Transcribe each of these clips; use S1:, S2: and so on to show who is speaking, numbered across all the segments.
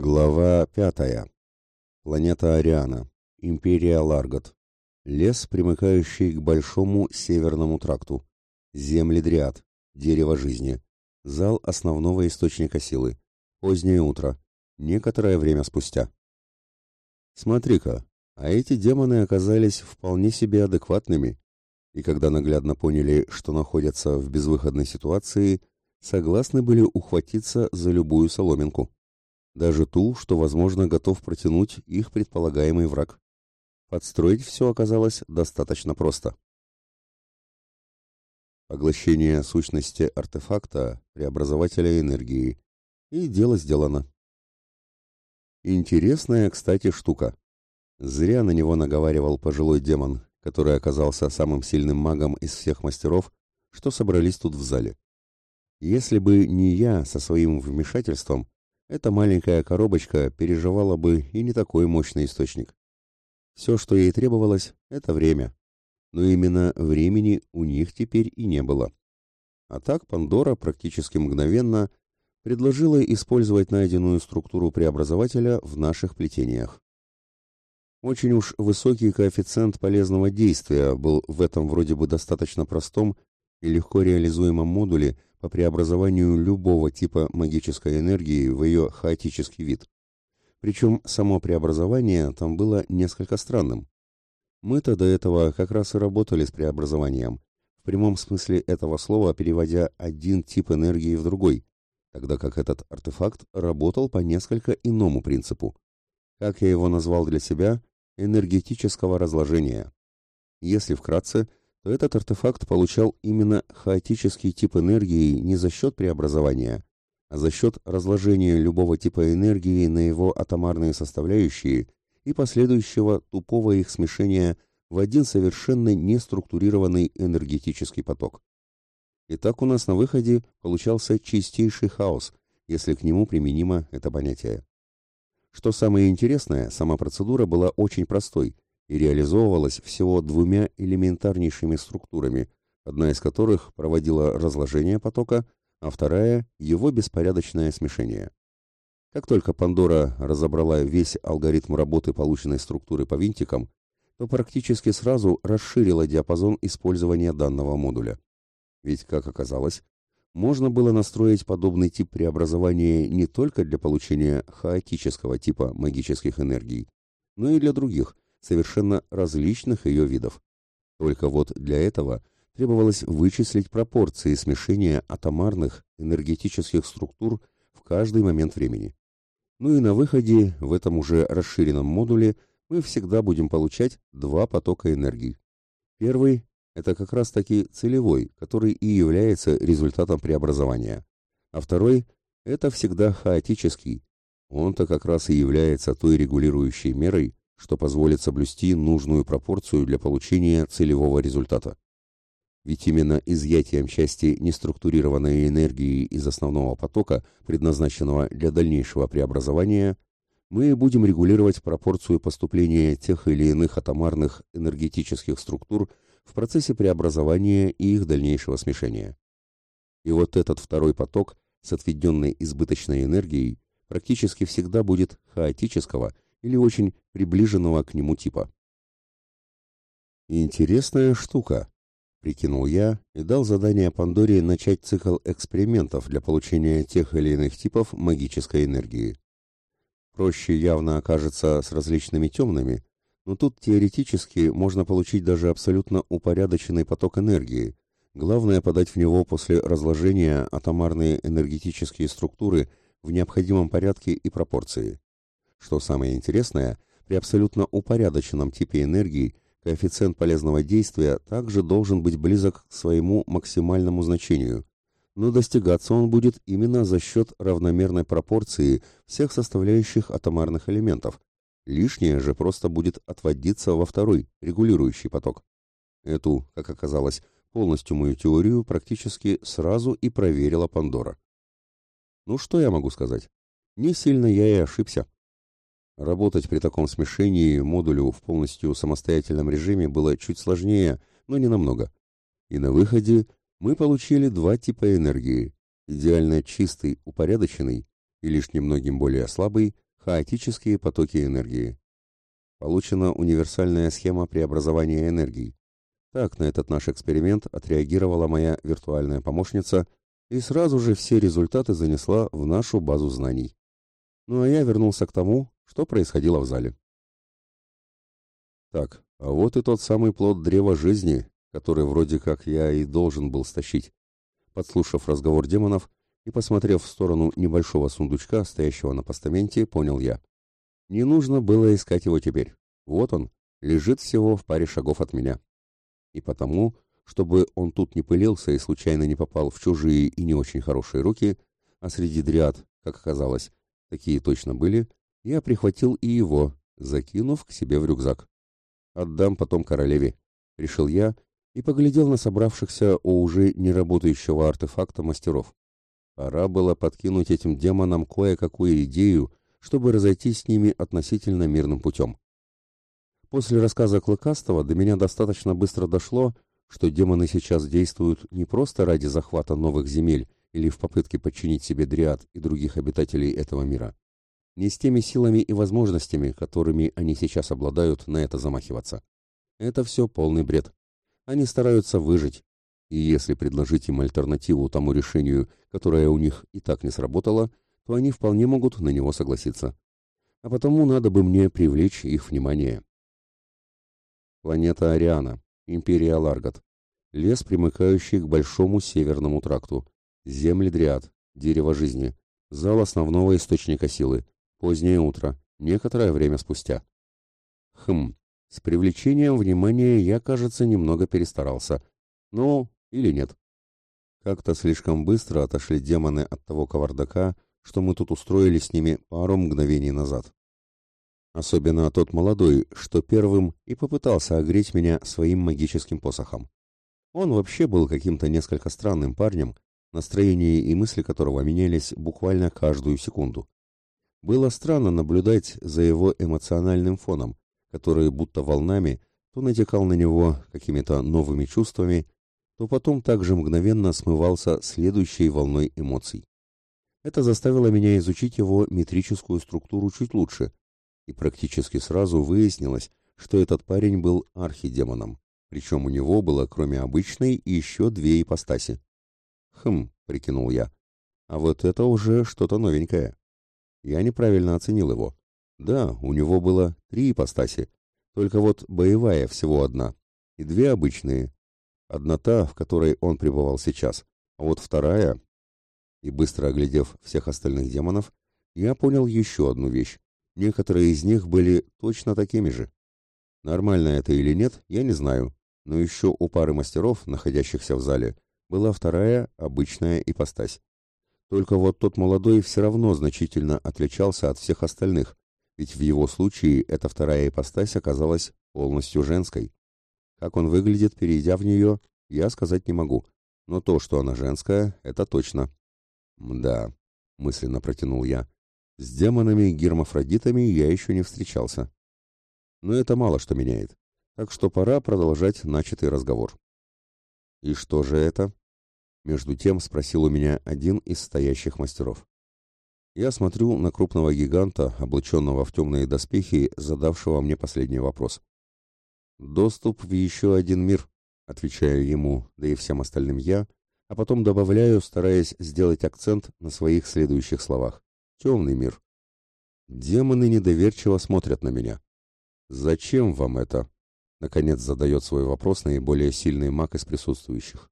S1: Глава пятая. Планета Ариана. Империя Ларгот. Лес, примыкающий к Большому Северному тракту. Земли Дриад. Дерево жизни. Зал основного источника силы. Позднее утро. Некоторое время спустя. Смотри-ка, а эти демоны оказались вполне себе адекватными. И когда наглядно поняли, что находятся в безвыходной ситуации, согласны были ухватиться за любую соломинку даже ту, что, возможно, готов протянуть их предполагаемый враг. Подстроить все оказалось достаточно просто. Поглощение сущности артефакта, преобразователя энергии. И дело сделано. Интересная, кстати, штука. Зря на него наговаривал пожилой демон, который оказался самым сильным магом из всех мастеров, что собрались тут в зале. Если бы не я со своим вмешательством, эта маленькая коробочка переживала бы и не такой мощный источник. Все, что ей требовалось, это время. Но именно времени у них теперь и не было. А так Пандора практически мгновенно предложила использовать найденную структуру преобразователя в наших плетениях. Очень уж высокий коэффициент полезного действия был в этом вроде бы достаточно простом и легко реализуемом модуле по преобразованию любого типа магической энергии в ее хаотический вид. Причем само преобразование там было несколько странным. Мы-то до этого как раз и работали с преобразованием, в прямом смысле этого слова переводя один тип энергии в другой, тогда как этот артефакт работал по несколько иному принципу. Как я его назвал для себя, энергетического разложения. Если вкратце, то этот артефакт получал именно хаотический тип энергии не за счет преобразования, а за счет разложения любого типа энергии на его атомарные составляющие и последующего тупого их смешения в один совершенно неструктурированный энергетический поток. И так у нас на выходе получался чистейший хаос, если к нему применимо это понятие. Что самое интересное, сама процедура была очень простой – и реализовывалась всего двумя элементарнейшими структурами, одна из которых проводила разложение потока, а вторая – его беспорядочное смешение. Как только Пандора разобрала весь алгоритм работы полученной структуры по винтикам, то практически сразу расширила диапазон использования данного модуля. Ведь, как оказалось, можно было настроить подобный тип преобразования не только для получения хаотического типа магических энергий, но и для других – совершенно различных ее видов. Только вот для этого требовалось вычислить пропорции смешения атомарных энергетических структур в каждый момент времени. Ну и на выходе в этом уже расширенном модуле мы всегда будем получать два потока энергии. Первый – это как раз-таки целевой, который и является результатом преобразования. А второй – это всегда хаотический. Он-то как раз и является той регулирующей мерой, что позволит соблюсти нужную пропорцию для получения целевого результата. Ведь именно изъятием части неструктурированной энергии из основного потока, предназначенного для дальнейшего преобразования, мы будем регулировать пропорцию поступления тех или иных атомарных энергетических структур в процессе преобразования и их дальнейшего смешения. И вот этот второй поток с отведенной избыточной энергией практически всегда будет хаотического – или очень приближенного к нему типа. «Интересная штука», — прикинул я и дал задание Пандоре начать цикл экспериментов для получения тех или иных типов магической энергии. Проще явно окажется с различными темными, но тут теоретически можно получить даже абсолютно упорядоченный поток энергии. Главное подать в него после разложения атомарные энергетические структуры в необходимом порядке и пропорции. Что самое интересное, при абсолютно упорядоченном типе энергии коэффициент полезного действия также должен быть близок к своему максимальному значению, но достигаться он будет именно за счет равномерной пропорции всех составляющих атомарных элементов. Лишнее же просто будет отводиться во второй, регулирующий поток. Эту, как оказалось, полностью мою теорию практически сразу и проверила Пандора. Ну что я могу сказать? Не сильно я и ошибся. Работать при таком смешении модулю в полностью самостоятельном режиме было чуть сложнее, но не намного. И на выходе мы получили два типа энергии. Идеально чистый, упорядоченный и лишь немногим более слабый, хаотические потоки энергии. Получена универсальная схема преобразования энергии. Так на этот наш эксперимент отреагировала моя виртуальная помощница и сразу же все результаты занесла в нашу базу знаний. Ну а я вернулся к тому, что происходило в зале. Так, а вот и тот самый плод древа жизни, который вроде как я и должен был стащить. Подслушав разговор демонов и посмотрев в сторону небольшого сундучка, стоящего на постаменте, понял я. Не нужно было искать его теперь. Вот он, лежит всего в паре шагов от меня. И потому, чтобы он тут не пылился и случайно не попал в чужие и не очень хорошие руки, а среди дриад, как оказалось, такие точно были, я прихватил и его, закинув к себе в рюкзак. Отдам потом королеве, решил я и поглядел на собравшихся у уже не работающего артефакта мастеров. Пора было подкинуть этим демонам кое-какую идею, чтобы разойтись с ними относительно мирным путем. После рассказа Клыкастого до меня достаточно быстро дошло, что демоны сейчас действуют не просто ради захвата новых земель или в попытке подчинить себе дриад и других обитателей этого мира, не с теми силами и возможностями, которыми они сейчас обладают, на это замахиваться. Это все полный бред. Они стараются выжить, и если предложить им альтернативу тому решению, которое у них и так не сработало, то они вполне могут на него согласиться. А потому надо бы мне привлечь их внимание. Планета Ариана, Империя Ларгат. Лес, примыкающий к Большому Северному тракту. Земли Дриад, Дерево жизни. Зал основного источника силы. Позднее утро, некоторое время спустя. Хм, с привлечением внимания я, кажется, немного перестарался. Ну, или нет. Как-то слишком быстро отошли демоны от того кавардака, что мы тут устроили с ними пару мгновений назад. Особенно тот молодой, что первым и попытался огреть меня своим магическим посохом. Он вообще был каким-то несколько странным парнем, настроение и мысли которого менялись буквально каждую секунду. Было странно наблюдать за его эмоциональным фоном, который будто волнами то натекал на него какими-то новыми чувствами, то потом также мгновенно смывался следующей волной эмоций. Это заставило меня изучить его метрическую структуру чуть лучше, и практически сразу выяснилось, что этот парень был архидемоном, причем у него было, кроме обычной, еще две ипостаси. «Хм», — прикинул я, — «а вот это уже что-то новенькое». Я неправильно оценил его. Да, у него было три ипостаси, только вот боевая всего одна, и две обычные. Одна та, в которой он пребывал сейчас, а вот вторая... И быстро оглядев всех остальных демонов, я понял еще одну вещь. Некоторые из них были точно такими же. Нормально это или нет, я не знаю, но еще у пары мастеров, находящихся в зале, была вторая, обычная ипостась. Только вот тот молодой все равно значительно отличался от всех остальных, ведь в его случае эта вторая ипостась оказалась полностью женской. Как он выглядит, перейдя в нее, я сказать не могу, но то, что она женская, это точно. «Да», — мысленно протянул я, — «с демонами-гермафродитами я еще не встречался». Но это мало что меняет, так что пора продолжать начатый разговор. «И что же это?» Между тем спросил у меня один из стоящих мастеров. Я смотрю на крупного гиганта, облаченного в темные доспехи, задавшего мне последний вопрос. «Доступ в еще один мир», — отвечаю ему, да и всем остальным я, а потом добавляю, стараясь сделать акцент на своих следующих словах. «Темный мир». Демоны недоверчиво смотрят на меня. «Зачем вам это?» — наконец задает свой вопрос наиболее сильный маг из присутствующих.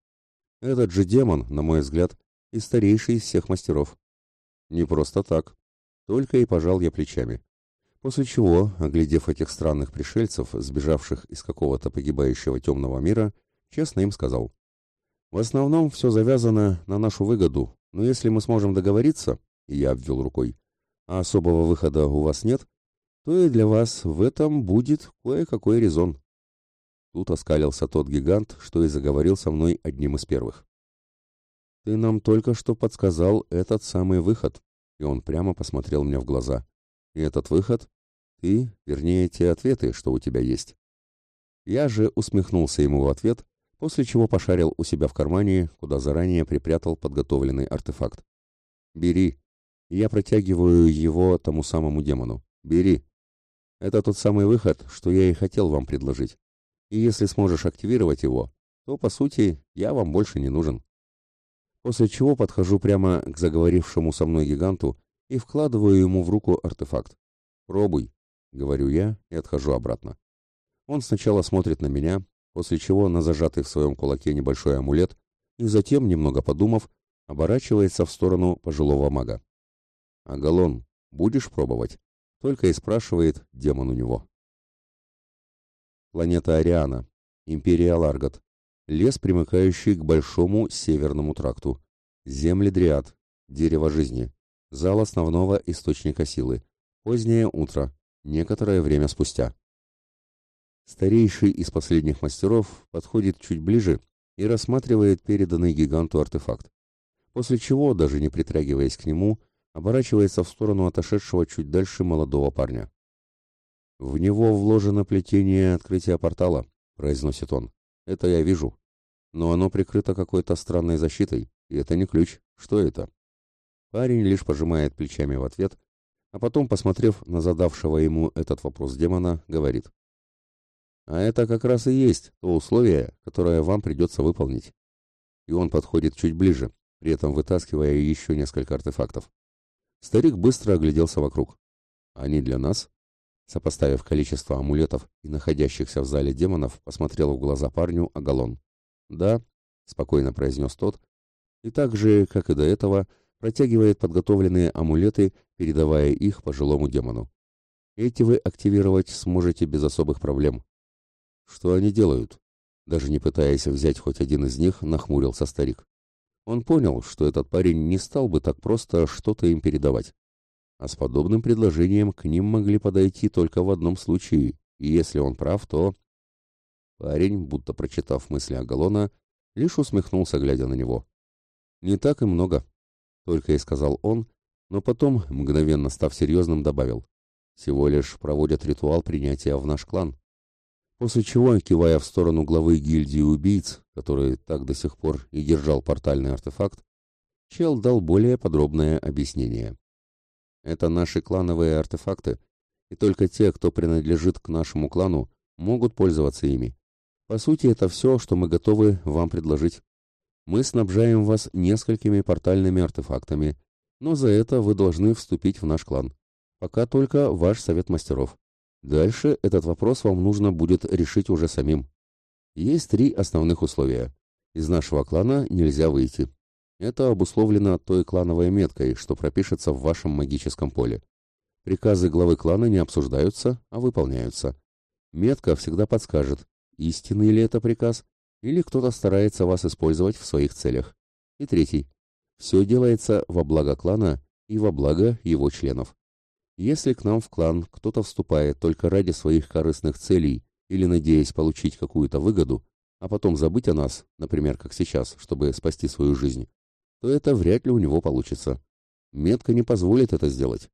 S1: Этот же демон, на мой взгляд, и старейший из всех мастеров. Не просто так. Только и пожал я плечами. После чего, оглядев этих странных пришельцев, сбежавших из какого-то погибающего темного мира, честно им сказал. В основном все завязано на нашу выгоду, но если мы сможем договориться, и я обвел рукой, а особого выхода у вас нет, то и для вас в этом будет кое-какой резон. Тут оскалился тот гигант, что и заговорил со мной одним из первых. «Ты нам только что подсказал этот самый выход», и он прямо посмотрел мне в глаза. «И этот выход? Ты, вернее, те ответы, что у тебя есть». Я же усмехнулся ему в ответ, после чего пошарил у себя в кармане, куда заранее припрятал подготовленный артефакт. «Бери», я протягиваю его тому самому демону. Бери. Это тот самый выход, что я и хотел вам предложить. И если сможешь активировать его, то, по сути, я вам больше не нужен. После чего подхожу прямо к заговорившему со мной гиганту и вкладываю ему в руку артефакт. «Пробуй», — говорю я и отхожу обратно. Он сначала смотрит на меня, после чего на зажатый в своем кулаке небольшой амулет, и затем, немного подумав, оборачивается в сторону пожилого мага. «Агалон, будешь пробовать?» — только и спрашивает демон у него. Планета Ариана, Империя Ларгат, лес, примыкающий к Большому Северному тракту, земли Дриад, дерево жизни, зал основного источника силы, позднее утро, некоторое время спустя. Старейший из последних мастеров подходит чуть ближе и рассматривает переданный гиганту артефакт, после чего, даже не притрагиваясь к нему, оборачивается в сторону отошедшего чуть дальше молодого парня. «В него вложено плетение открытия портала», — произносит он. «Это я вижу. Но оно прикрыто какой-то странной защитой, и это не ключ. Что это?» Парень лишь пожимает плечами в ответ, а потом, посмотрев на задавшего ему этот вопрос демона, говорит. А это как раз и есть то условие, которое вам придется выполнить. И он подходит чуть ближе, при этом вытаскивая еще несколько артефактов. Старик быстро огляделся вокруг. Они для нас? Сопоставив количество амулетов и находящихся в зале демонов, посмотрел в глаза парню Агалон. «Да», — спокойно произнес тот, и так же, как и до этого, протягивает подготовленные амулеты, передавая их пожилому демону. Эти вы активировать сможете без особых проблем. Что они делают? Даже не пытаясь взять хоть один из них, нахмурился старик. Он понял, что этот парень не стал бы так просто что-то им передавать. А с подобным предложением к ним могли подойти только в одном случае, и если он прав, то... Парень, будто прочитав мысли Агалона, лишь усмехнулся, глядя на него. «Не так и много», — только и сказал он, но потом, мгновенно став серьезным, добавил. «Всего лишь проводят ритуал принятия в наш клан. После чего, кивая в сторону главы гильдии убийц, который так до сих пор и держал портальный артефакт, Чел дал более подробное объяснение. Это наши клановые артефакты, и только те, кто принадлежит к нашему клану, могут пользоваться ими. По сути, это все, что мы готовы вам предложить. Мы снабжаем вас несколькими портальными артефактами, но за это вы должны вступить в наш клан. Пока только ваш совет мастеров. Дальше этот вопрос вам нужно будет решить уже самим. Есть три основных условия. Из нашего клана нельзя выйти. Это обусловлено той клановой меткой, что пропишется в вашем магическом поле. Приказы главы клана не обсуждаются, а выполняются. Метка всегда подскажет, истинный ли это приказ, или кто-то старается вас использовать в своих целях. И третий. Все делается во благо клана и во благо его членов. Если к нам в клан кто-то вступает только ради своих корыстных целей или надеясь получить какую-то выгоду, а потом забыть о нас, например, как сейчас, чтобы спасти свою жизнь, то это вряд ли у него получится. Метка не позволит это сделать.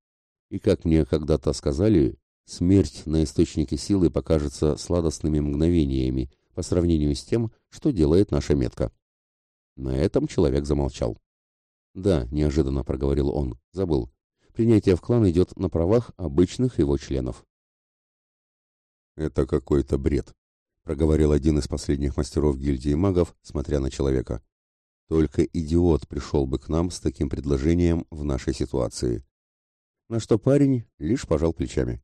S1: И как мне когда-то сказали, смерть на источнике силы покажется сладостными мгновениями по сравнению с тем, что делает наша метка. На этом человек замолчал. «Да», — неожиданно проговорил он, — «забыл принятие в клан идет на правах обычных его членов. «Это какой-то бред», — проговорил один из последних мастеров гильдии магов, смотря на человека. «Только идиот пришел бы к нам с таким предложением в нашей ситуации». На что парень лишь пожал плечами.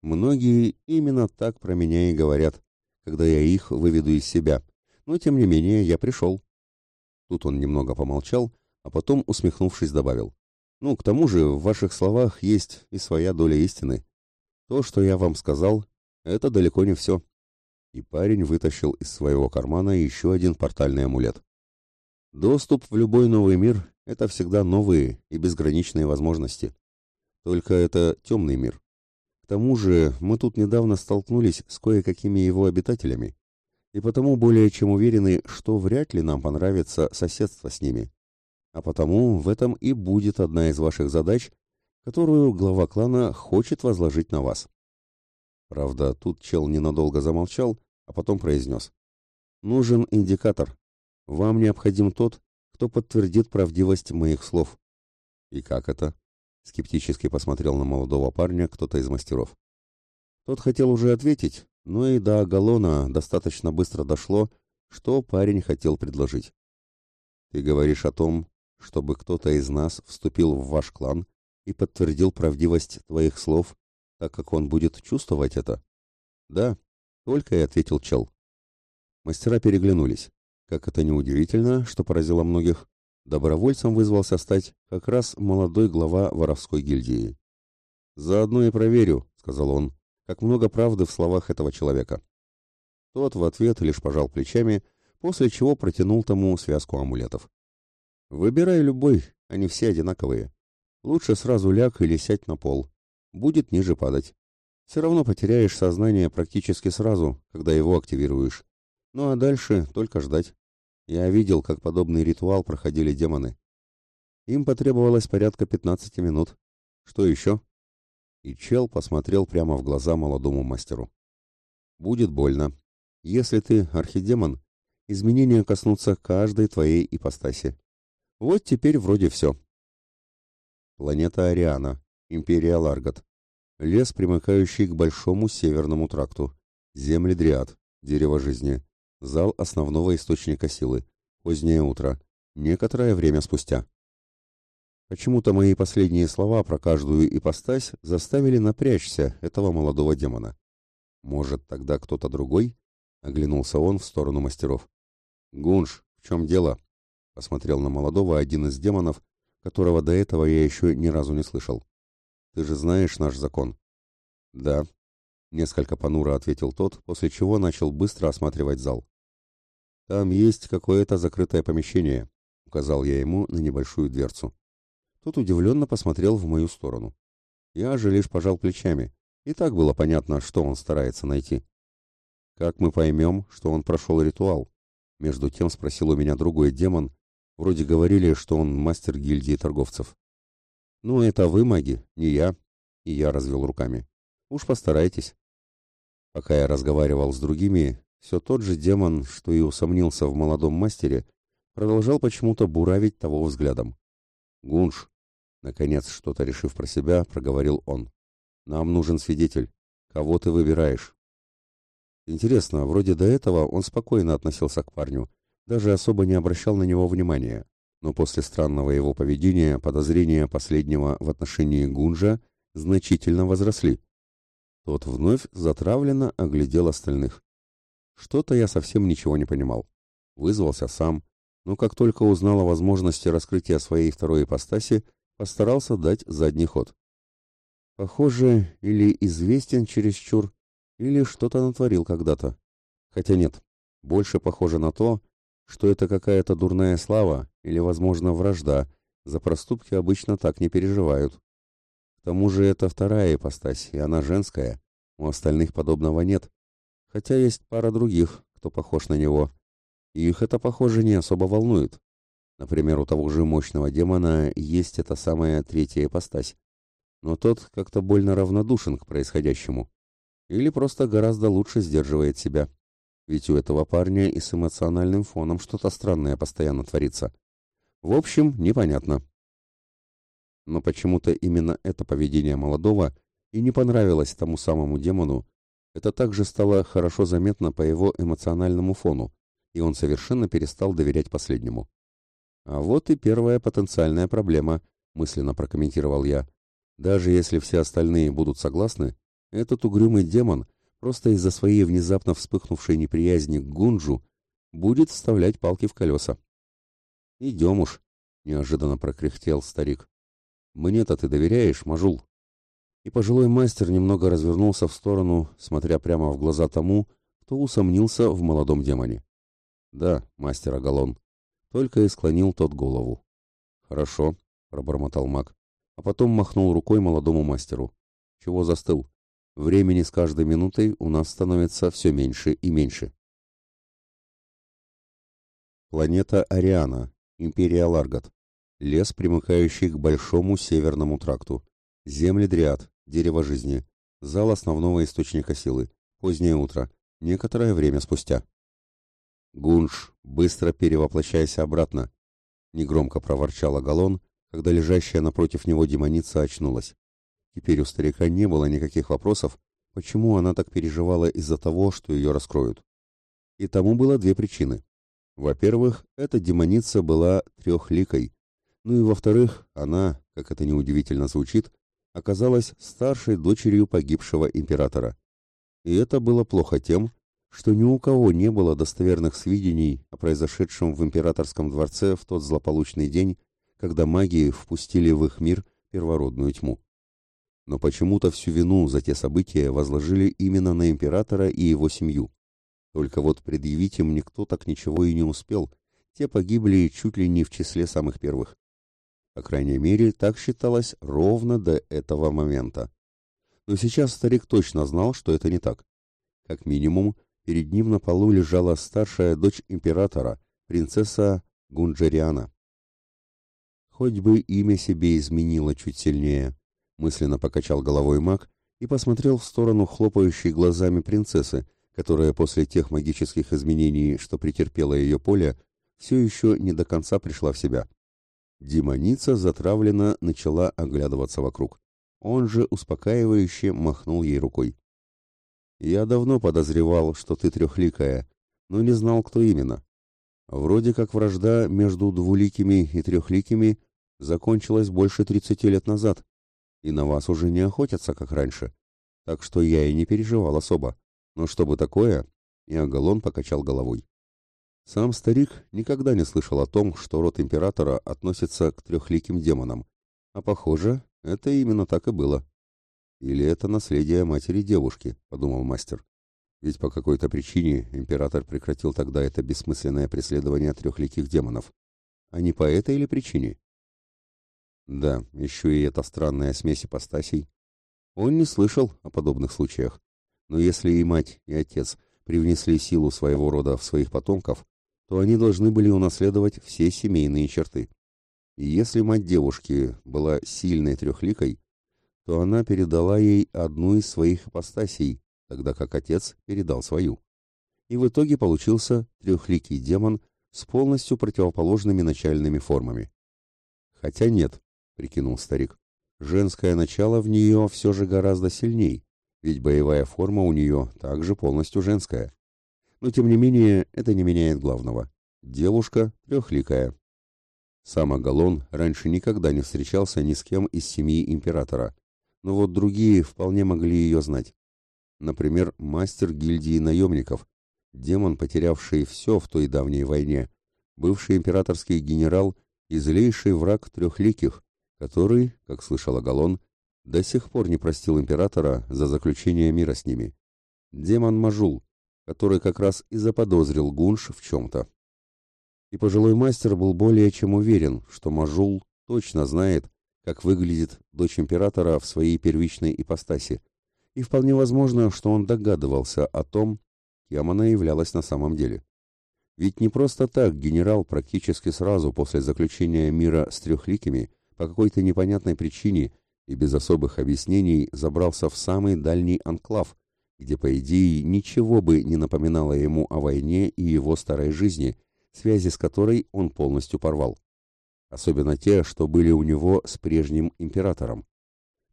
S1: «Многие именно так про меня и говорят, когда я их выведу из себя, но тем не менее я пришел». Тут он немного помолчал, а потом, усмехнувшись, добавил. Ну, к тому же, в ваших словах есть и своя доля истины. То, что я вам сказал, это далеко не все. И парень вытащил из своего кармана еще один портальный амулет. Доступ в любой новый мир — это всегда новые и безграничные возможности. Только это темный мир. К тому же мы тут недавно столкнулись с кое-какими его обитателями, и потому более чем уверены, что вряд ли нам понравится соседство с ними. А потому в этом и будет одна из ваших задач, которую глава клана хочет возложить на вас. Правда, тут чел ненадолго замолчал, а потом произнес. Нужен индикатор. Вам необходим тот, кто подтвердит правдивость моих слов. И как это? Скептически посмотрел на молодого парня кто-то из мастеров. Тот хотел уже ответить, но и до Агалона достаточно быстро дошло, что парень хотел предложить. Ты говоришь о том, чтобы кто-то из нас вступил в ваш клан и подтвердил правдивость твоих слов, так как он будет чувствовать это? Да, только и ответил чел. Мастера переглянулись. Как это неудивительно, что поразило многих, добровольцем вызвался стать как раз молодой глава воровской гильдии. «Заодно и проверю», — сказал он, — «как много правды в словах этого человека». Тот в ответ лишь пожал плечами, после чего протянул тому связку амулетов. «Выбирай любой, они все одинаковые. Лучше сразу ляг или сядь на пол. Будет ниже падать. Все равно потеряешь сознание практически сразу, когда его активируешь. Ну а дальше только ждать. Я видел, как подобный ритуал проходили демоны. Им потребовалось порядка 15 минут. Что еще? И чел посмотрел прямо в глаза молодому мастеру. Будет больно. Если ты архидемон, изменения коснутся каждой твоей ипостаси. Вот теперь вроде все. Планета Ариана, Империя Ларгат. Лес, примыкающий к Большому Северному тракту. Земли Дриад, Дерево Жизни. Зал основного источника силы. Позднее утро. Некоторое время спустя. Почему-то мои последние слова про каждую ипостась заставили напрячься этого молодого демона. Может, тогда кто-то другой? Оглянулся он в сторону мастеров. Гунш, в чем дело? Посмотрел на молодого один из демонов, которого до этого я еще ни разу не слышал. Ты же знаешь наш закон. Да, Несколько понуро ответил тот, после чего начал быстро осматривать зал. «Там есть какое-то закрытое помещение», — указал я ему на небольшую дверцу. Тот удивленно посмотрел в мою сторону. Я же лишь пожал плечами, и так было понятно, что он старается найти. «Как мы поймем, что он прошел ритуал?» Между тем спросил у меня другой демон. Вроде говорили, что он мастер гильдии торговцев. «Ну, это вы маги, не я», — и я развел руками. Уж постарайтесь. Пока я разговаривал с другими, все тот же демон, что и усомнился в молодом мастере, продолжал почему-то буравить того взглядом. «Гунш», наконец, что-то решив про себя, проговорил он. «Нам нужен свидетель. Кого ты выбираешь?» Интересно, вроде до этого он спокойно относился к парню, даже особо не обращал на него внимания. Но после странного его поведения подозрения последнего в отношении Гунжа значительно возросли. Тот вновь затравленно оглядел остальных. Что-то я совсем ничего не понимал. Вызвался сам, но как только узнал о возможности раскрытия своей второй ипостаси, постарался дать задний ход. Похоже, или известен чересчур, или что-то натворил когда-то. Хотя нет, больше похоже на то, что это какая-то дурная слава или, возможно, вражда. За проступки обычно так не переживают. К тому же это вторая ипостась, и она женская. У остальных подобного нет. Хотя есть пара других, кто похож на него. И их это, похоже, не особо волнует. Например, у того же мощного демона есть эта самая третья ипостась. Но тот как-то больно равнодушен к происходящему. Или просто гораздо лучше сдерживает себя. Ведь у этого парня и с эмоциональным фоном что-то странное постоянно творится. В общем, непонятно но почему-то именно это поведение молодого и не понравилось тому самому демону, это также стало хорошо заметно по его эмоциональному фону, и он совершенно перестал доверять последнему. А вот и первая потенциальная проблема, мысленно прокомментировал я. Даже если все остальные будут согласны, этот угрюмый демон просто из-за своей внезапно вспыхнувшей неприязни к Гунджу будет вставлять палки в колеса. «Идем уж», — неожиданно прокряхтел старик. Мне-то ты доверяешь, Мажул?» И пожилой мастер немного развернулся в сторону, смотря прямо в глаза тому, кто усомнился в молодом демоне. «Да, мастер Агалон». Только и склонил тот голову. «Хорошо», — пробормотал маг, а потом махнул рукой молодому мастеру. «Чего застыл? Времени с каждой минутой у нас становится все меньше и меньше». Планета Ариана, Империя Ларгат. Лес, примыкающий к Большому Северному тракту. Земли Дриад, Дерево Жизни. Зал основного источника силы. Позднее утро. Некоторое время спустя. «Гунш, быстро перевоплощайся обратно!» Негромко проворчал Агалон, когда лежащая напротив него демоница очнулась. Теперь у старика не было никаких вопросов, почему она так переживала из-за того, что ее раскроют. И тому было две причины. Во-первых, эта демоница была трехликой, ну и во-вторых, она, как это неудивительно звучит, оказалась старшей дочерью погибшего императора. И это было плохо тем, что ни у кого не было достоверных сведений о произошедшем в императорском дворце в тот злополучный день, когда маги впустили в их мир первородную тьму. Но почему-то всю вину за те события возложили именно на императора и его семью. Только вот предъявить им никто так ничего и не успел, те погибли чуть ли не в числе самых первых. По крайней мере, так считалось ровно до этого момента. Но сейчас старик точно знал, что это не так. Как минимум, перед ним на полу лежала старшая дочь императора, принцесса Гунджериана. Хоть бы имя себе изменило чуть сильнее, мысленно покачал головой маг и посмотрел в сторону хлопающей глазами принцессы, которая после тех магических изменений, что претерпела ее поле, все еще не до конца пришла в себя. Демоница затравленно начала оглядываться вокруг. Он же успокаивающе махнул ей рукой. «Я давно подозревал, что ты трехликая, но не знал, кто именно. Вроде как вражда между двуликими и трехликими закончилась больше тридцати лет назад, и на вас уже не охотятся, как раньше. Так что я и не переживал особо. Но что бы такое?» И Агалон покачал головой. Сам старик никогда не слышал о том, что род императора относится к трехликим демонам, а похоже, это именно так и было. Или это наследие матери девушки, подумал мастер. Ведь по какой-то причине император прекратил тогда это бессмысленное преследование трехликих демонов. А не по этой или причине? Да, еще и эта странная смесь ипостасей. Он не слышал о подобных случаях. Но если и мать, и отец привнесли силу своего рода в своих потомков, то они должны были унаследовать все семейные черты. И если мать девушки была сильной трехликой, то она передала ей одну из своих ипостасей, тогда как отец передал свою. И в итоге получился трехликий демон с полностью противоположными начальными формами. Хотя нет, прикинул старик, женское начало в нее все же гораздо сильней, ведь боевая форма у нее также полностью женская но тем не менее это не меняет главного. Девушка трехликая. Сам Агалон раньше никогда не встречался ни с кем из семьи императора, но вот другие вполне могли ее знать. Например, мастер гильдии наемников, демон, потерявший все в той давней войне, бывший императорский генерал и злейший враг трехликих, который, как слышал Агалон, до сих пор не простил императора за заключение мира с ними. Демон Мажул, который как раз и заподозрил Гунш в чем-то. И пожилой мастер был более чем уверен, что Мажул точно знает, как выглядит дочь императора в своей первичной ипостаси, и вполне возможно, что он догадывался о том, кем она являлась на самом деле. Ведь не просто так генерал практически сразу после заключения мира с трехликими по какой-то непонятной причине и без особых объяснений забрался в самый дальний анклав, где, по идее, ничего бы не напоминало ему о войне и его старой жизни, связи с которой он полностью порвал. Особенно те, что были у него с прежним императором.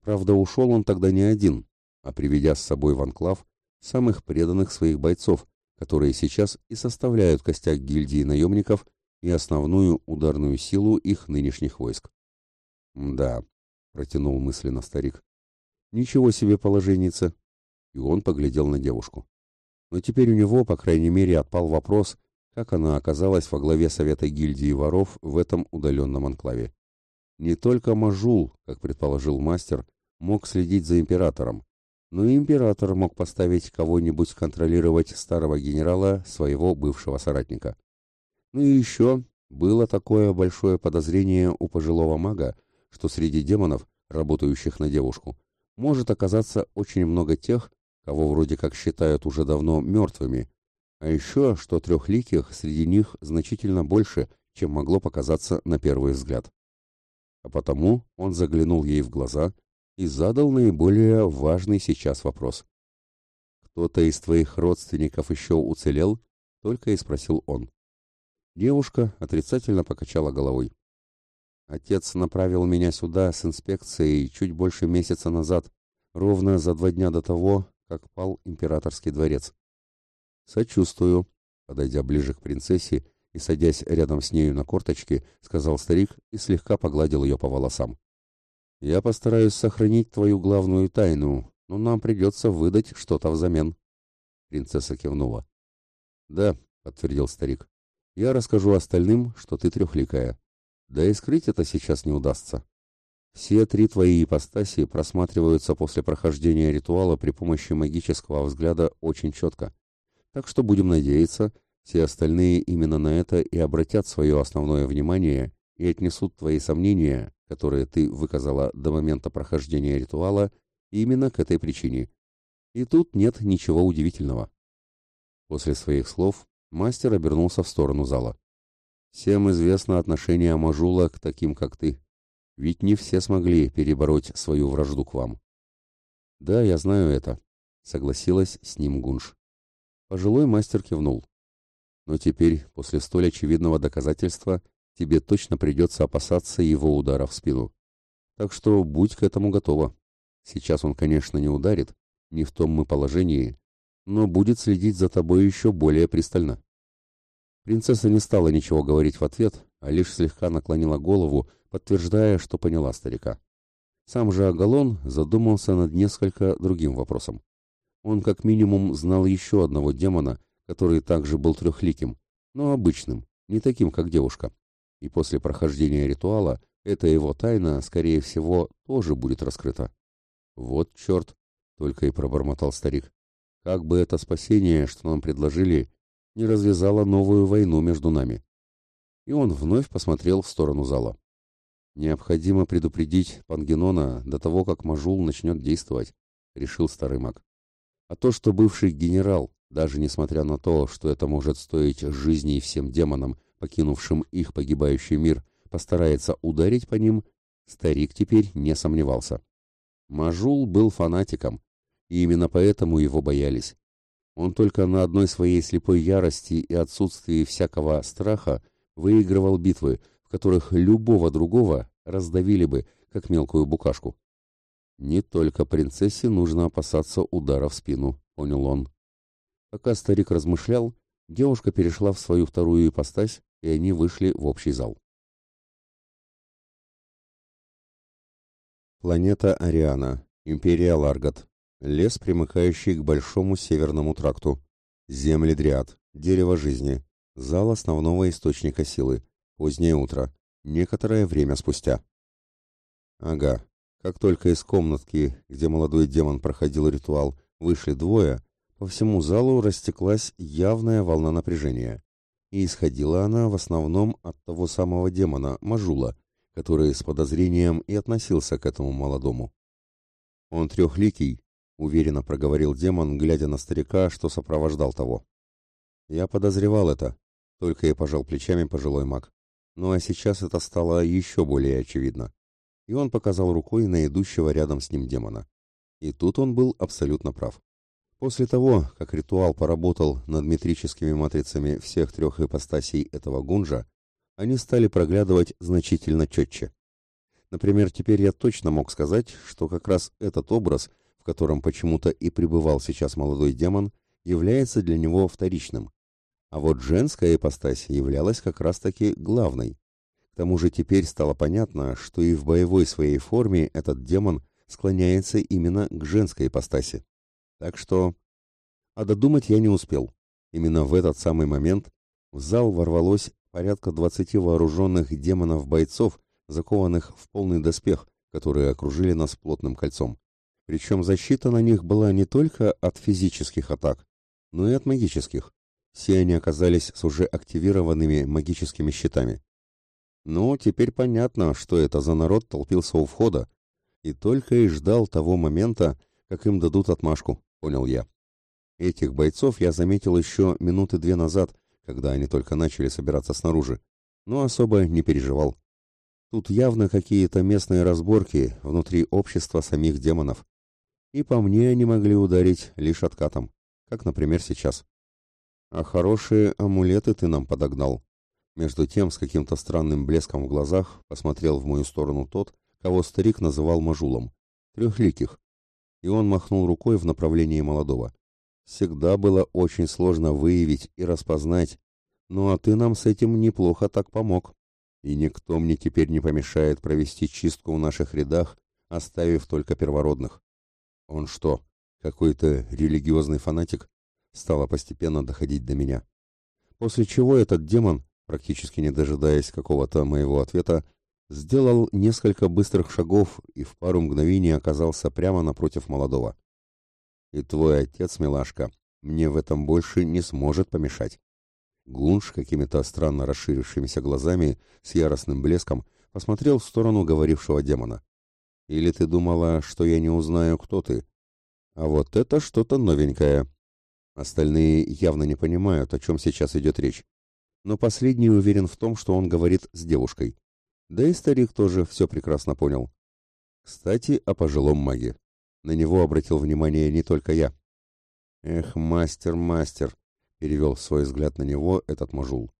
S1: Правда, ушел он тогда не один, а приведя с собой в анклав самых преданных своих бойцов, которые сейчас и составляют костяк гильдии наемников и основную ударную силу их нынешних войск. «Да», — протянул мысленно старик, — «ничего себе положенница, и он поглядел на девушку. Но теперь у него, по крайней мере, отпал вопрос, как она оказалась во главе Совета гильдии воров в этом удаленном анклаве. Не только Мажул, как предположил мастер, мог следить за императором, но и император мог поставить кого-нибудь контролировать старого генерала, своего бывшего соратника. Ну и еще было такое большое подозрение у пожилого мага, что среди демонов, работающих на девушку, может оказаться очень много тех, кого вроде как считают уже давно мертвыми, а еще, что трехликих среди них значительно больше, чем могло показаться на первый взгляд. А потому он заглянул ей в глаза и задал наиболее важный сейчас вопрос. «Кто-то из твоих родственников еще уцелел?» — только и спросил он. Девушка отрицательно покачала головой. Отец направил меня сюда с инспекцией чуть больше месяца назад, ровно за два дня до того, как пал императорский дворец. Сочувствую, подойдя ближе к принцессе и садясь рядом с нею на корточки, сказал старик и слегка погладил ее по волосам. Я постараюсь сохранить твою главную тайну, но нам придется выдать что-то взамен. Принцесса кивнула. Да, подтвердил старик. Я расскажу остальным, что ты трехликая. Да и скрыть это сейчас не удастся. Все три твои ипостаси просматриваются после прохождения ритуала при помощи магического взгляда очень четко. Так что будем надеяться, все остальные именно на это и обратят свое основное внимание и отнесут твои сомнения, которые ты выказала до момента прохождения ритуала, именно к этой причине. И тут нет ничего удивительного. После своих слов мастер обернулся в сторону зала. Всем известно отношение Мажула к таким, как ты. Ведь не все смогли перебороть свою вражду к вам. Да, я знаю это, согласилась с ним Гунш. Пожилой мастер кивнул. Но теперь, после столь очевидного доказательства, тебе точно придется опасаться его удара в спину. Так что будь к этому готова. Сейчас он, конечно, не ударит, не в том мы положении, но будет следить за тобой еще более пристально. Принцесса не стала ничего говорить в ответ, а лишь слегка наклонила голову, подтверждая, что поняла старика. Сам же Агалон задумался над несколько другим вопросом. Он как минимум знал еще одного демона, который также был трехликим, но обычным, не таким, как девушка. И после прохождения ритуала эта его тайна, скорее всего, тоже будет раскрыта. «Вот черт!» — только и пробормотал старик. «Как бы это спасение, что нам предложили, не развязало новую войну между нами. И он вновь посмотрел в сторону зала. Необходимо предупредить Пангенона до того, как Мажул начнет действовать, решил старый маг. А то, что бывший генерал, даже несмотря на то, что это может стоить жизни всем демонам, покинувшим их погибающий мир, постарается ударить по ним, старик теперь не сомневался. Мажул был фанатиком, и именно поэтому его боялись. Он только на одной своей слепой ярости и отсутствии всякого страха выигрывал битвы, которых любого другого раздавили бы, как мелкую букашку. Не только принцессе нужно опасаться удара в спину, понял он. Пока старик размышлял, девушка перешла в свою вторую ипостась, и они вышли в общий зал. Планета Ариана, Империя Ларгат, Лес, примыкающий к Большому Северному тракту. Земли Дриад. Дерево жизни. Зал основного источника силы. Позднее утро. Некоторое время спустя. Ага. Как только из комнатки, где молодой демон проходил ритуал, вышли двое, по всему залу растеклась явная волна напряжения. И исходила она в основном от того самого демона, Мажула, который с подозрением и относился к этому молодому. Он трехликий, уверенно проговорил демон, глядя на старика, что сопровождал того. Я подозревал это, только и пожал плечами пожилой маг. Ну а сейчас это стало еще более очевидно. И он показал рукой на идущего рядом с ним демона. И тут он был абсолютно прав. После того, как ритуал поработал над метрическими матрицами всех трех ипостасей этого гунжа, они стали проглядывать значительно четче. Например, теперь я точно мог сказать, что как раз этот образ – в котором почему-то и пребывал сейчас молодой демон, является для него вторичным. А вот женская ипостась являлась как раз-таки главной. К тому же теперь стало понятно, что и в боевой своей форме этот демон склоняется именно к женской ипостаси. Так что... А додумать я не успел. Именно в этот самый момент в зал ворвалось порядка двадцати вооруженных демонов-бойцов, закованных в полный доспех, которые окружили нас плотным кольцом. Причем защита на них была не только от физических атак, но и от магических. Все они оказались с уже активированными магическими щитами. Ну, теперь понятно, что это за народ толпился у входа, и только и ждал того момента, как им дадут отмашку, понял я. Этих бойцов я заметил еще минуты две назад, когда они только начали собираться снаружи, но особо не переживал. Тут явно какие-то местные разборки внутри общества самих демонов и по мне они могли ударить лишь откатом, как, например, сейчас. А хорошие амулеты ты нам подогнал. Между тем, с каким-то странным блеском в глазах, посмотрел в мою сторону тот, кого старик называл Мажулом. Трехликих. И он махнул рукой в направлении молодого. Всегда было очень сложно выявить и распознать. Ну а ты нам с этим неплохо так помог. И никто мне теперь не помешает провести чистку в наших рядах, оставив только первородных. Он что, какой-то религиозный фанатик? Стало постепенно доходить до меня. После чего этот демон, практически не дожидаясь какого-то моего ответа, сделал несколько быстрых шагов и в пару мгновений оказался прямо напротив молодого. «И твой отец, милашка, мне в этом больше не сможет помешать». Гунш какими-то странно расширившимися глазами с яростным блеском посмотрел в сторону говорившего демона. «Или ты думала, что я не узнаю, кто ты? А вот это что-то новенькое». Остальные явно не понимают, о чем сейчас идет речь но последний уверен в том, что он говорит с девушкой. Да и старик тоже все прекрасно понял. Кстати, о пожилом маге. На него обратил внимание не только я. «Эх, мастер, мастер!» — перевел свой взгляд на него этот мажул.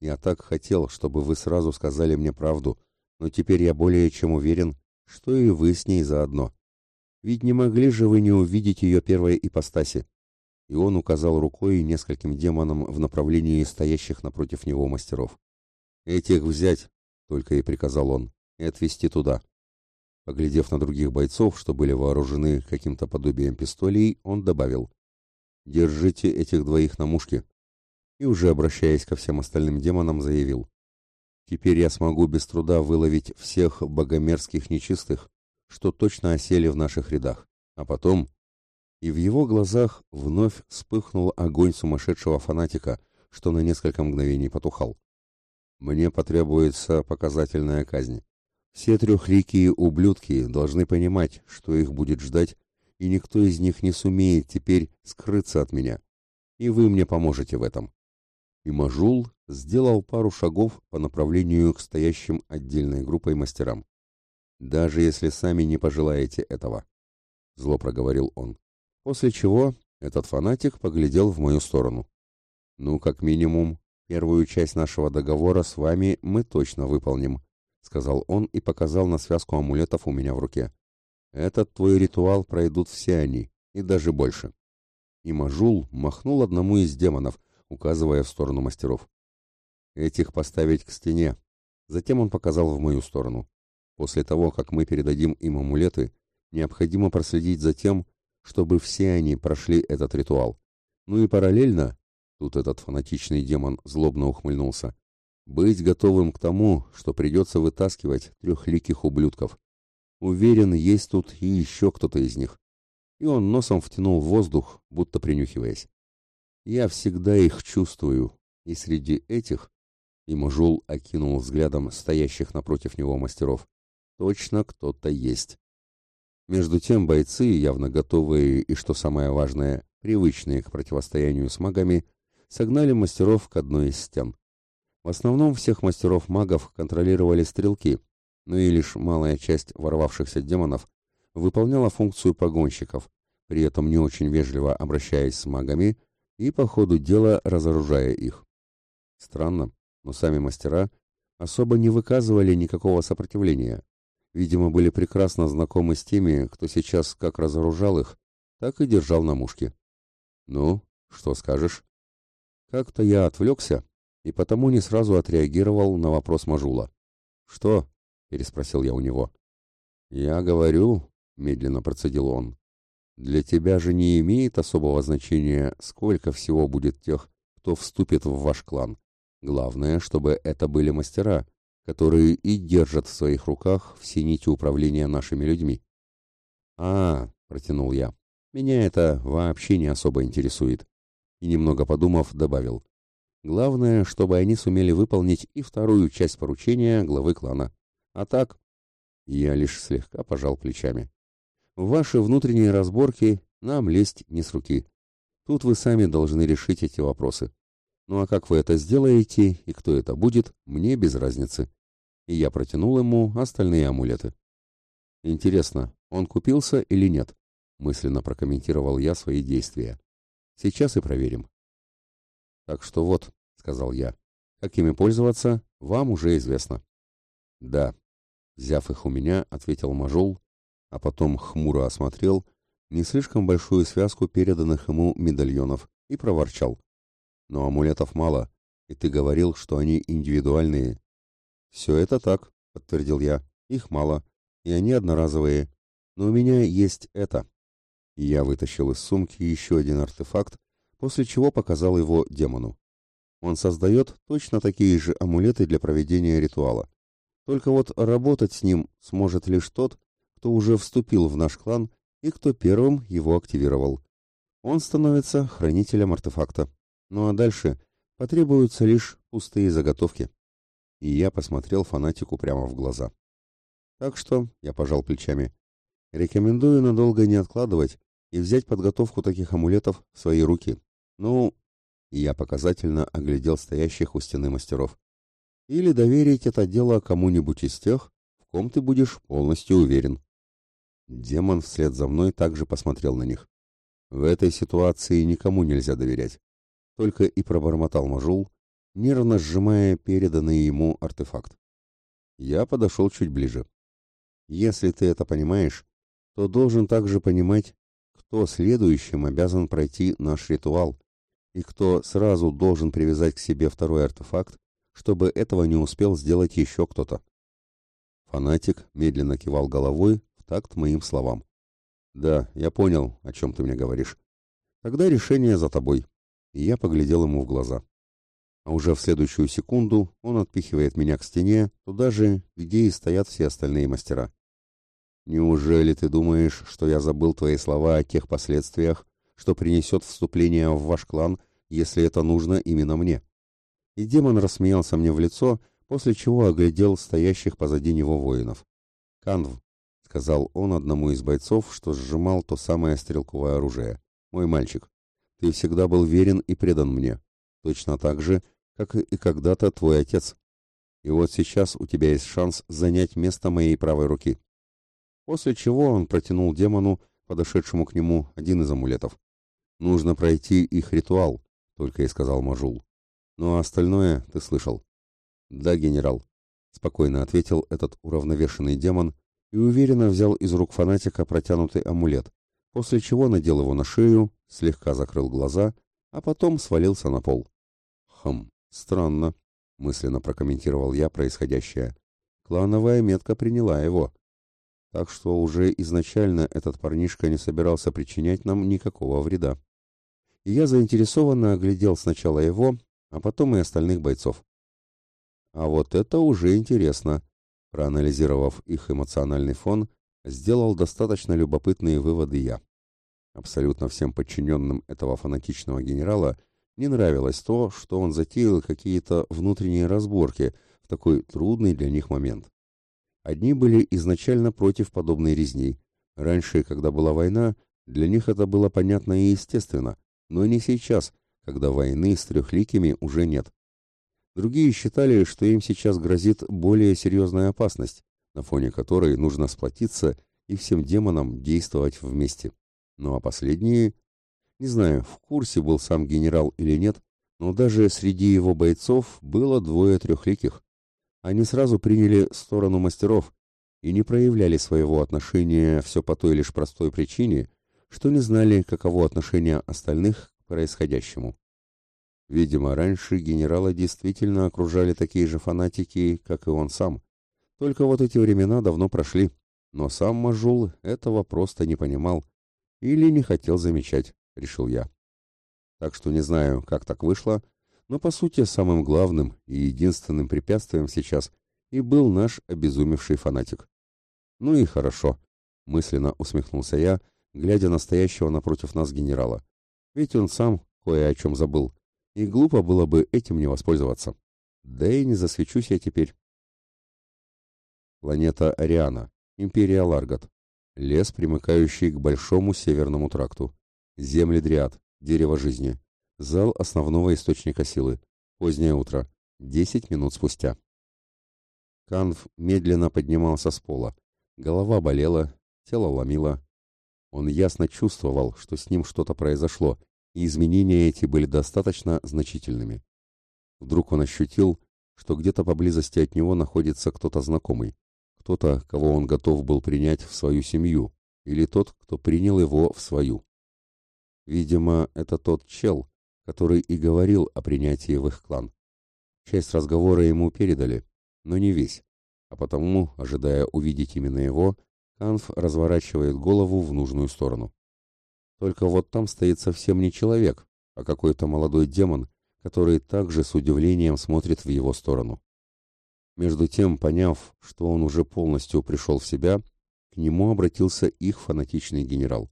S1: «Я так хотел, чтобы вы сразу сказали мне правду, но теперь я более чем уверен, что и вы с ней заодно. Ведь не могли же вы не увидеть ее первой ипостаси и он указал рукой нескольким демонам в направлении стоящих напротив него мастеров. «Этих взять!» — только и приказал он, — «и отвезти туда». Поглядев на других бойцов, что были вооружены каким-то подобием пистолей, он добавил «Держите этих двоих на мушке». И уже обращаясь ко всем остальным демонам, заявил «Теперь я смогу без труда выловить всех богомерзких нечистых, что точно осели в наших рядах, а потом и в его глазах вновь вспыхнул огонь сумасшедшего фанатика, что на несколько мгновений потухал. Мне потребуется показательная казнь. Все трехликие ублюдки должны понимать, что их будет ждать, и никто из них не сумеет теперь скрыться от меня. И вы мне поможете в этом. И Мажул сделал пару шагов по направлению к стоящим отдельной группой мастерам. «Даже если сами не пожелаете этого», — зло проговорил он. После чего этот фанатик поглядел в мою сторону. «Ну, как минимум, первую часть нашего договора с вами мы точно выполним», сказал он и показал на связку амулетов у меня в руке. «Этот твой ритуал пройдут все они, и даже больше». И Мажул махнул одному из демонов, указывая в сторону мастеров. «Этих поставить к стене». Затем он показал в мою сторону. После того, как мы передадим им амулеты, необходимо проследить за тем, чтобы все они прошли этот ритуал. Ну и параллельно, тут этот фанатичный демон злобно ухмыльнулся, быть готовым к тому, что придется вытаскивать трехликих ублюдков. Уверен, есть тут и еще кто-то из них. И он носом втянул воздух, будто принюхиваясь. Я всегда их чувствую, и среди этих... И Мажул окинул взглядом стоящих напротив него мастеров. Точно кто-то есть. Между тем бойцы, явно готовые и, что самое важное, привычные к противостоянию с магами, согнали мастеров к одной из стен. В основном всех мастеров-магов контролировали стрелки, но и лишь малая часть ворвавшихся демонов выполняла функцию погонщиков, при этом не очень вежливо обращаясь с магами и по ходу дела разоружая их. Странно, но сами мастера особо не выказывали никакого сопротивления, видимо, были прекрасно знакомы с теми, кто сейчас как разоружал их, так и держал на мушке. «Ну, что скажешь?» Как-то я отвлекся и потому не сразу отреагировал на вопрос Мажула. «Что?» — переспросил я у него. «Я говорю», — медленно процедил он, — «для тебя же не имеет особого значения, сколько всего будет тех, кто вступит в ваш клан. Главное, чтобы это были мастера, которые и держат в своих руках все нити управления нашими людьми. «А, — протянул я, — меня это вообще не особо интересует». И немного подумав, добавил. «Главное, чтобы они сумели выполнить и вторую часть поручения главы клана. А так...» Я лишь слегка пожал плечами. «В ваши внутренние разборки нам лезть не с руки. Тут вы сами должны решить эти вопросы. Ну а как вы это сделаете и кто это будет, мне без разницы. И я протянул ему остальные амулеты. Интересно, он купился или нет? Мысленно прокомментировал я свои действия. Сейчас и проверим. Так что вот, сказал я, Как ими пользоваться, вам уже известно. Да, взяв их у меня, ответил Мажул, а потом хмуро осмотрел не слишком большую связку переданных ему медальонов и проворчал. Но амулетов мало, и ты говорил, что они индивидуальные. Все это так, подтвердил я. Их мало, и они одноразовые. Но у меня есть это. Я вытащил из сумки еще один артефакт, после чего показал его демону. Он создает точно такие же амулеты для проведения ритуала. Только вот работать с ним сможет лишь тот, кто уже вступил в наш клан и кто первым его активировал. Он становится хранителем артефакта. Ну а дальше потребуются лишь пустые заготовки. И я посмотрел фанатику прямо в глаза. Так что я пожал плечами. Рекомендую надолго не откладывать и взять подготовку таких амулетов в свои руки. Ну, я показательно оглядел стоящих у стены мастеров. Или доверить это дело кому-нибудь из тех, в ком ты будешь полностью уверен. Демон вслед за мной также посмотрел на них. В этой ситуации никому нельзя доверять. Только и пробормотал Мажул, нервно сжимая переданный ему артефакт. Я подошел чуть ближе. Если ты это понимаешь, то должен также понимать, кто следующим обязан пройти наш ритуал, и кто сразу должен привязать к себе второй артефакт, чтобы этого не успел сделать еще кто-то. Фанатик медленно кивал головой в такт моим словам. «Да, я понял, о чем ты мне говоришь. Тогда решение за тобой». И я поглядел ему в глаза. А уже в следующую секунду он отпихивает меня к стене, туда же, где и стоят все остальные мастера. «Неужели ты думаешь, что я забыл твои слова о тех последствиях, что принесет вступление в ваш клан, если это нужно именно мне?» И демон рассмеялся мне в лицо, после чего оглядел стоящих позади него воинов. «Канв, сказал он одному из бойцов, что сжимал то самое стрелковое оружие. «Мой мальчик, ты всегда был верен и предан мне, точно так же, как и когда-то твой отец. И вот сейчас у тебя есть шанс занять место моей правой руки». После чего он протянул демону, подошедшему к нему, один из амулетов. «Нужно пройти их ритуал», — только и сказал Мажул. «Ну а остальное ты слышал». «Да, генерал», — спокойно ответил этот уравновешенный демон, и уверенно взял из рук фанатика протянутый амулет, после чего надел его на шею, слегка закрыл глаза, а потом свалился на пол. «Хм, странно», — мысленно прокомментировал я происходящее. «Клановая метка приняла его. Так что уже изначально этот парнишка не собирался причинять нам никакого вреда. И я заинтересованно оглядел сначала его, а потом и остальных бойцов. А вот это уже интересно. Проанализировав их эмоциональный фон, сделал достаточно любопытные выводы я. Абсолютно всем подчиненным этого фанатичного генерала не нравилось то, что он затеял какие-то внутренние разборки в такой трудный для них момент. Одни были изначально против подобной резни. Раньше, когда была война, для них это было понятно и естественно, но не сейчас, когда войны с трехликими уже нет. Другие считали, что им сейчас грозит более серьезная опасность, на фоне которой нужно сплотиться и всем демонам действовать вместе. Ну а последние... Не знаю, в курсе был сам генерал или нет, но даже среди его бойцов было двое трехликих. Они сразу приняли сторону мастеров и не проявляли своего отношения все по той лишь простой причине, что не знали, каково отношение остальных к происходящему. Видимо, раньше генерала действительно окружали такие же фанатики, как и он сам. Только вот эти времена давно прошли, но сам Мажул этого просто не понимал или не хотел замечать, решил я. Так что не знаю, как так вышло, но по сути самым главным и единственным препятствием сейчас и был наш обезумевший фанатик. Ну и хорошо, мысленно усмехнулся я, глядя на стоящего напротив нас генерала. Ведь он сам кое о чем забыл и глупо было бы этим не воспользоваться. Да и не засвечусь я теперь. Планета Ариана, Империя Ларгат, лес, примыкающий к Большому Северному тракту, земли Дриад, дерево жизни, зал основного источника силы, позднее утро, десять минут спустя. Канв медленно поднимался с пола. Голова болела, тело ломило. Он ясно чувствовал, что с ним что-то произошло, и изменения эти были достаточно значительными. Вдруг он ощутил, что где-то поблизости от него находится кто-то знакомый, кто-то, кого он готов был принять в свою семью, или тот, кто принял его в свою. Видимо, это тот чел, который и говорил о принятии в их клан. Часть разговора ему передали, но не весь, а потому, ожидая увидеть именно его, Канф разворачивает голову в нужную сторону. Только вот там стоит совсем не человек, а какой-то молодой демон, который также с удивлением смотрит в его сторону. Между тем, поняв, что он уже полностью пришел в себя, к нему обратился их фанатичный генерал.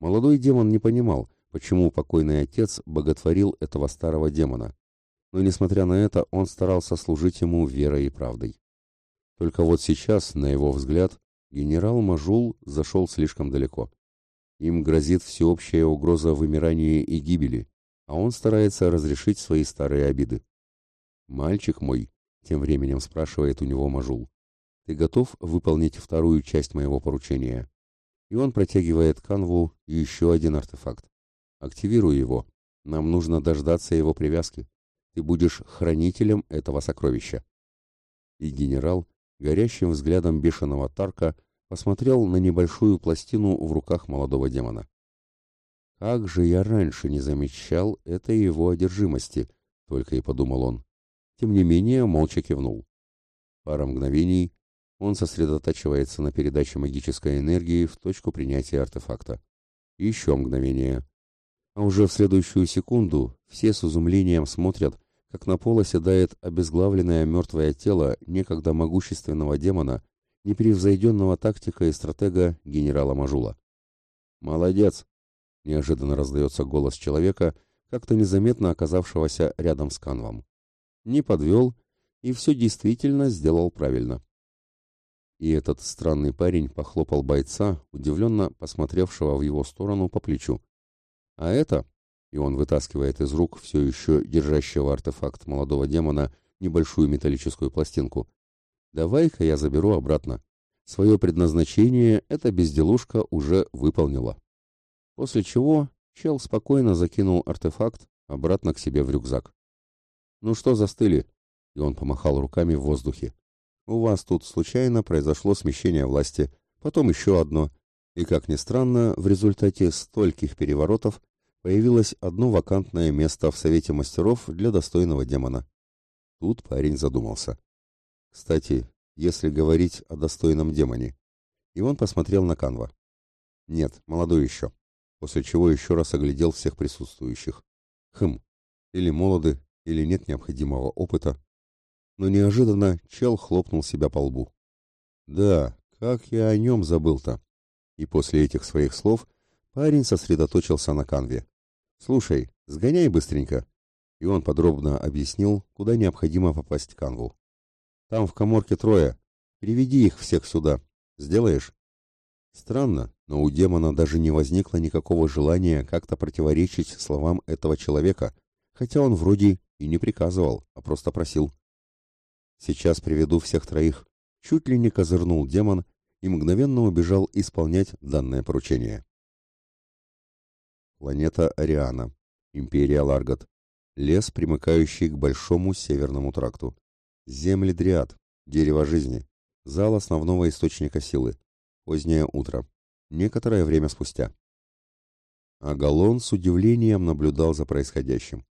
S1: Молодой демон не понимал, почему покойный отец боготворил этого старого демона, но, несмотря на это, он старался служить ему верой и правдой. Только вот сейчас, на его взгляд, генерал Мажул зашел слишком далеко. Им грозит всеобщая угроза вымирания и гибели, а он старается разрешить свои старые обиды. «Мальчик мой», — тем временем спрашивает у него Мажул, — «ты готов выполнить вторую часть моего поручения?» И он протягивает канву еще один артефакт. «Активируй его. Нам нужно дождаться его привязки. Ты будешь хранителем этого сокровища». И генерал, горящим взглядом бешеного Тарка, посмотрел на небольшую пластину в руках молодого демона. Как же я раньше не замечал этой его одержимости, только и подумал он. Тем не менее, молча кивнул. Пара мгновений он сосредотачивается на передаче магической энергии в точку принятия артефакта. Еще мгновение. А уже в следующую секунду все с изумлением смотрят, как на пол оседает обезглавленное мертвое тело некогда могущественного демона, непревзойденного тактика и стратега генерала Мажула. «Молодец!» — неожиданно раздается голос человека, как-то незаметно оказавшегося рядом с канвом. Не подвел и все действительно сделал правильно. И этот странный парень похлопал бойца, удивленно посмотревшего в его сторону по плечу. А это, и он вытаскивает из рук все еще держащего артефакт молодого демона небольшую металлическую пластинку. Давай-ка я заберу обратно. Свое предназначение эта безделушка уже выполнила. После чего чел спокойно закинул артефакт обратно к себе в рюкзак. «Ну что застыли?» И он помахал руками в воздухе. «У вас тут случайно произошло смещение власти, потом еще одно, и, как ни странно, в результате стольких переворотов появилось одно вакантное место в Совете мастеров для достойного демона. Тут парень задумался. Кстати, если говорить о достойном демоне. И он посмотрел на Канва. Нет, молодой еще. После чего еще раз оглядел всех присутствующих. Хм, или молоды, или нет необходимого опыта. Но неожиданно чел хлопнул себя по лбу. Да, как я о нем забыл-то. И после этих своих слов парень сосредоточился на канве. «Слушай, сгоняй быстренько». И он подробно объяснил, куда необходимо попасть канву. «Там в коморке трое. Приведи их всех сюда. Сделаешь?» Странно, но у демона даже не возникло никакого желания как-то противоречить словам этого человека, хотя он вроде и не приказывал, а просто просил. «Сейчас приведу всех троих». Чуть ли не козырнул демон и мгновенно убежал исполнять данное поручение. Планета Ариана. Империя Ларгат. Лес, примыкающий к Большому Северному тракту. Земли Дриад. Дерево жизни. Зал основного источника силы. Позднее утро. Некоторое время спустя. Агалон с удивлением наблюдал за происходящим.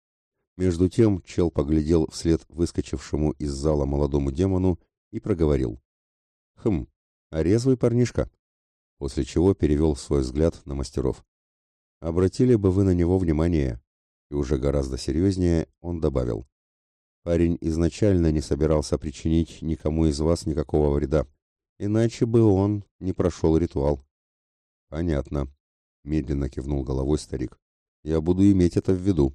S1: Между тем чел поглядел вслед выскочившему из зала молодому демону и проговорил. «Хм, а резвый парнишка?» После чего перевел свой взгляд на мастеров. Обратили бы вы на него внимание. И уже гораздо серьезнее он добавил. Парень изначально не собирался причинить никому из вас никакого вреда, иначе бы он не прошел ритуал. Понятно, медленно кивнул головой старик. Я буду иметь это в виду.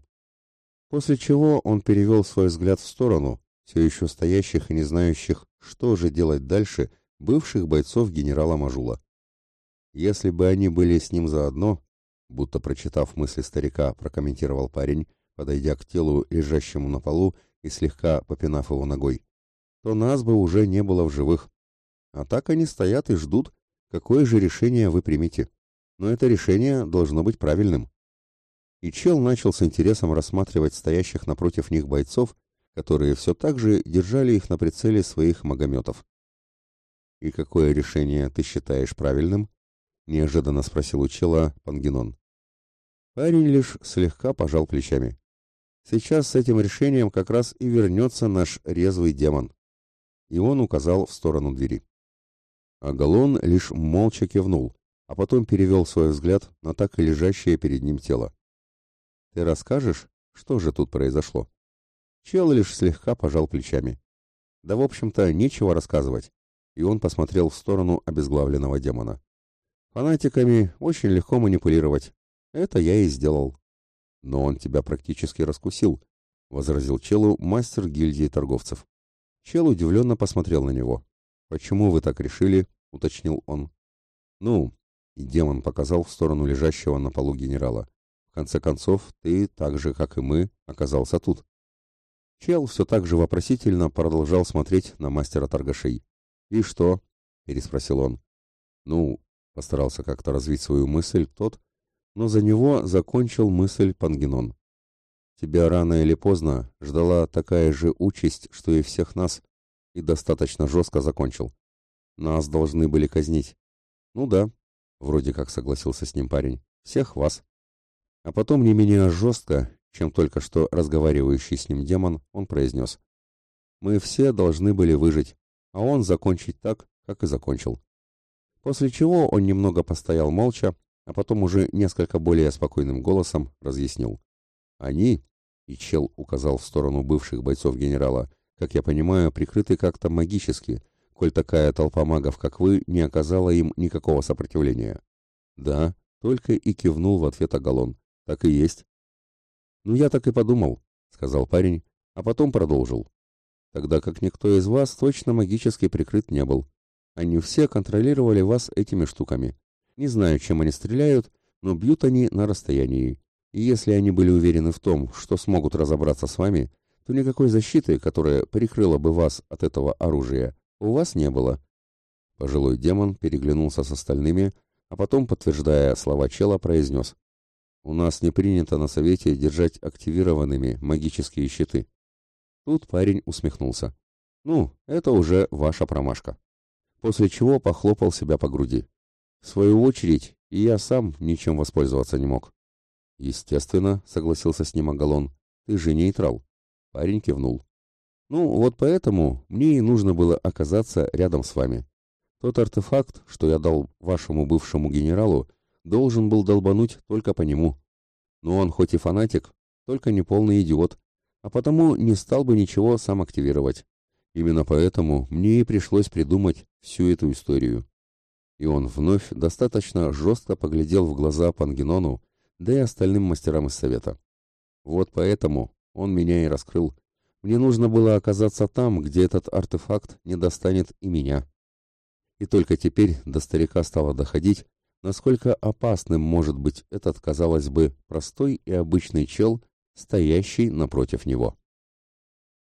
S1: После чего он перевел свой взгляд в сторону, все еще стоящих и не знающих, что же делать дальше, бывших бойцов генерала Мажула. Если бы они были с ним заодно, будто прочитав мысли старика, прокомментировал парень, подойдя к телу, лежащему на полу и слегка попинав его ногой, то нас бы уже не было в живых. А так они стоят и ждут, какое же решение вы примете. Но это решение должно быть правильным. И чел начал с интересом рассматривать стоящих напротив них бойцов, которые все так же держали их на прицеле своих магометов. «И какое решение ты считаешь правильным?» — неожиданно спросил у чела Пангенон. Парень лишь слегка пожал плечами. «Сейчас с этим решением как раз и вернется наш резвый демон». И он указал в сторону двери. А Галон лишь молча кивнул, а потом перевел свой взгляд на так и лежащее перед ним тело. «Ты расскажешь, что же тут произошло?» Чел лишь слегка пожал плечами. «Да, в общем-то, нечего рассказывать». И он посмотрел в сторону обезглавленного демона. «Фанатиками очень легко манипулировать. Это я и сделал». «Но он тебя практически раскусил», — возразил Челу мастер гильдии торговцев. Чел удивленно посмотрел на него. «Почему вы так решили?» — уточнил он. «Ну...» — и демон показал в сторону лежащего на полу генерала. «В конце концов, ты, так же, как и мы, оказался тут». Чел все так же вопросительно продолжал смотреть на мастера торгашей. «И что?» — переспросил он. «Ну...» — постарался как-то развить свою мысль тот, но за него закончил мысль Пангенон. «Тебя рано или поздно ждала такая же участь, что и всех нас, и достаточно жестко закончил. Нас должны были казнить. Ну да, вроде как согласился с ним парень. Всех вас. А потом не менее жестко, чем только что разговаривающий с ним демон, он произнес. Мы все должны были выжить, а он закончить так, как и закончил. После чего он немного постоял молча, а потом уже несколько более спокойным голосом разъяснил. Они, и чел указал в сторону бывших бойцов генерала, как я понимаю, прикрыты как-то магически, коль такая толпа магов, как вы, не оказала им никакого сопротивления. Да, только и кивнул в ответ Агалон. Так и есть. Ну, я так и подумал, сказал парень, а потом продолжил. Тогда как никто из вас точно магически прикрыт не был. Они все контролировали вас этими штуками. Не знаю, чем они стреляют, но бьют они на расстоянии. И если они были уверены в том, что смогут разобраться с вами, то никакой защиты, которая прикрыла бы вас от этого оружия, у вас не было. Пожилой демон переглянулся с остальными, а потом, подтверждая слова чела, произнес. «У нас не принято на совете держать активированными магические щиты». Тут парень усмехнулся. «Ну, это уже ваша промашка». После чего похлопал себя по груди. В свою очередь, и я сам ничем воспользоваться не мог. «Естественно», — согласился с ним Агалон, — «ты же нейтрал». Парень кивнул. «Ну, вот поэтому мне и нужно было оказаться рядом с вами. Тот артефакт, что я дал вашему бывшему генералу, должен был долбануть только по нему. Но он хоть и фанатик, только не полный идиот, а потому не стал бы ничего сам активировать. Именно поэтому мне и пришлось придумать всю эту историю». И он вновь достаточно жестко поглядел в глаза Пангенону, да и остальным мастерам из совета. Вот поэтому он меня и раскрыл. Мне нужно было оказаться там, где этот артефакт не достанет и меня. И только теперь до старика стало доходить, насколько опасным может быть этот, казалось бы, простой и обычный чел, стоящий напротив него.